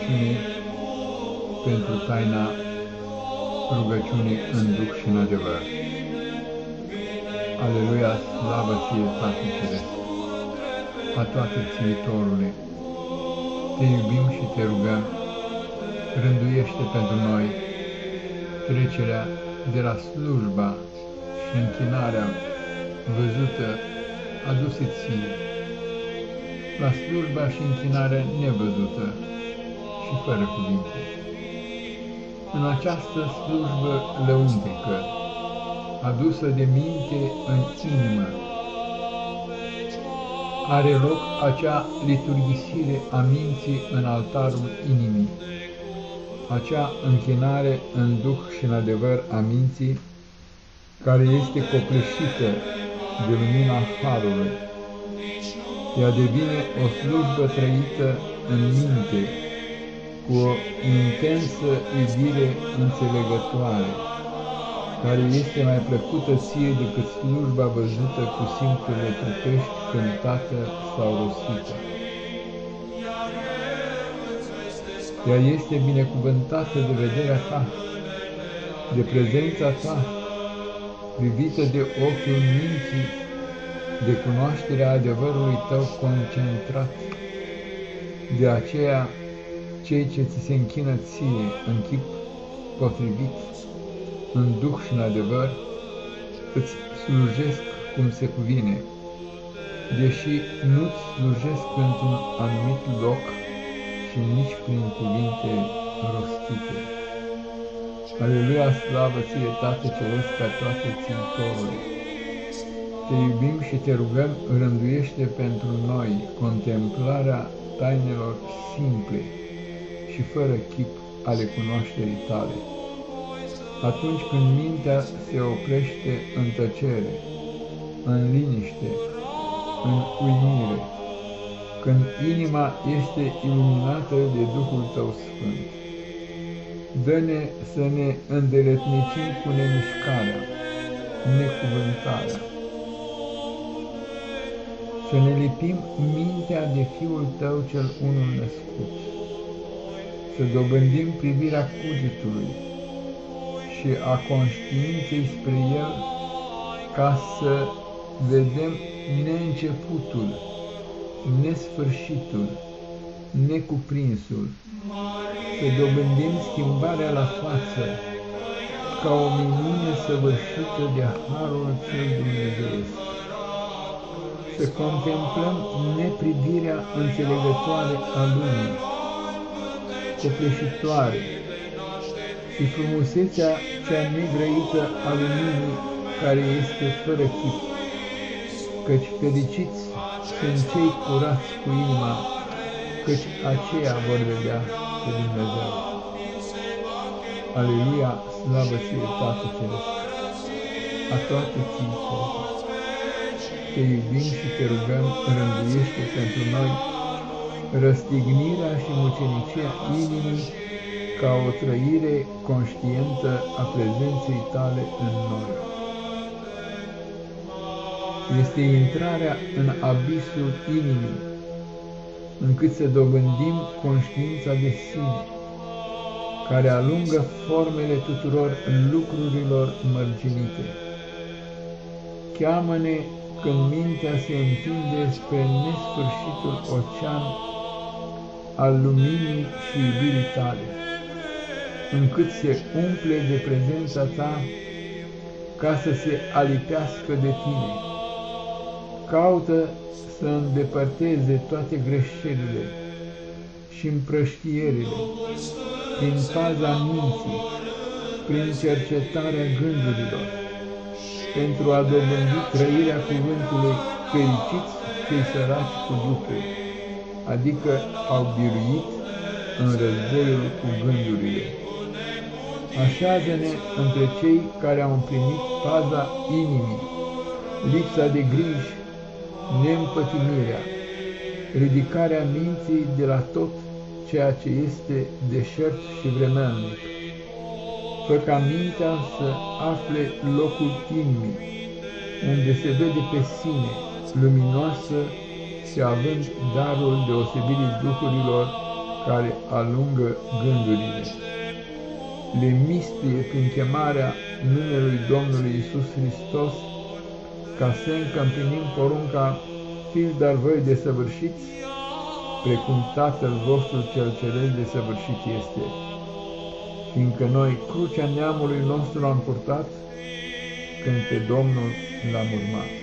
rugăciune pentru taina rugăciunii în Duh și în adevăr. Aleluia, slavă ție, Tatăl Ceresc, a toate țiitorule, te iubim și te rugăm, rânduiește pentru noi trecerea de la slujba și închinarea văzută aduse ție, la slujba și închinarea nevăzută și fără cuvinte. În această slujbă lăuntrică, adusă de minte în inimă, are loc acea liturgisire a minții în altarul inimii, acea închinare în duh și în adevăr a minții, care este copleșită de lumina Harului. Ea devine o slujbă trăită în minte, cu o intensă iubire înțelegătoare, care este mai plăcută ție decât slujba văzută cu simțurile trupești, cântată sau rostită. Ea este binecuvântată de vederea ta, de prezența ta, privită de ochiul minții, de cunoașterea adevărului tău concentrat. De aceea, cei ce ți se închină ție în chip potrivit, în duh și în adevăr, îți slujesc cum se cuvine, deși nu-ți slujesc într-un anumit loc și nici prin cuvinte rostite. Aleluia, slavă ție, Tată Ceresc, ca toate țintorului! Te iubim și te rugăm, rânduiește pentru noi contemplarea tainelor simple și fără chip ale cunoașterii tale. Atunci când mintea se oprește în tăcere, în liniște, în uimire, când inima este iluminată de Duhul Tău Sfânt. Dă-ne să ne îndeletnicim cu nemișcarea, necuvântarea, să ne lipim mintea de Fiul Tău cel unul născut, să dobândim privirea cugetului și a conștiinței spre El, ca să vedem neînceputul, nesfârșitul, necuprinsul, să dobândim schimbarea la față, ca o minune săvârșită de Harul cel Dumnezeiesc. Să contemplăm neprivirea înțelegătoare a lumii, copleșitoare, și frumusețea cea negrăită a luminii care este fără chip, căci fericiți sunt cei curați cu inima, căci aceia vor vedea pe Dumnezeu. Aleluia, slavă ție, Tată Ceresc, a toate ții, Te iubim și te rugăm, rânduiește pentru noi răstignirea și mucenicia inimii ca o trăire conștientă a prezenței tale în noi este intrarea în abisul inimii, încât să dobândim conștiința de sine, care alungă formele tuturor lucrurilor mărginite. Cheamă-ne când mintea se întinde spre nesfârșitul ocean al luminii și iubirii tale, încât se umple de prezența ta ca să se alipească de tine. Caută să îndepărteze toate greșelile și împrăștierile prin faza minții, prin cercetarea gândurilor, pentru a dobândi trăirea cuvântului fericiți cei săraci cu Duhul, adică au biruit în războiul cu gândurile. Așează-ne între cei care au împlinit faza inimii, lipsa de griji neîmpătimirea, ridicarea minții de la tot ceea ce este deșert și vremelnic. Fă ca mintea să afle locul inimii, unde se vede pe sine, luminoasă și având darul deosebirii duhurilor care alungă gândurile. Le mistuie prin chemarea numelui Domnului Isus Hristos, ca să împlinim porunca, fiți dar voi desăvârșiți, precum Tatăl vostru cel ceresc desăvârșit este. Fiindcă noi crucea neamului nostru am purtat, când pe Domnul l-am urmat.